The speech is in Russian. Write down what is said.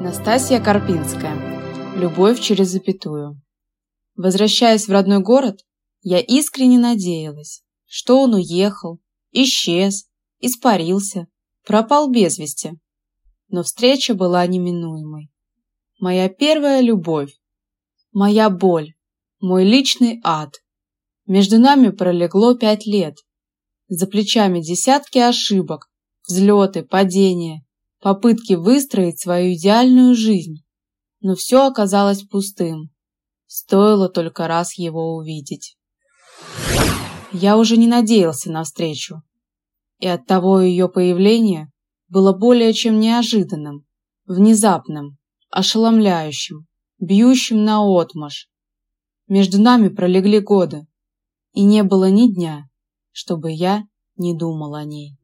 Настасья Карпинская. Любовь через запятую. Возвращаясь в родной город, я искренне надеялась, что он уехал, исчез, испарился, пропал без вести. Но встреча была неминуемой. Моя первая любовь, моя боль, мой личный ад. Между нами пролегло пять лет. За плечами десятки ошибок, взлеты, падения, попытки выстроить свою идеальную жизнь. Но все оказалось пустым. Стоило только раз его увидеть. Я уже не надеялся на встречу. И оттого ее появление было более чем неожиданным, внезапным, ошеломляющим, бьющим наотмашь. Между нами пролегли годы, и не было ни дня, чтобы я не думал о ней.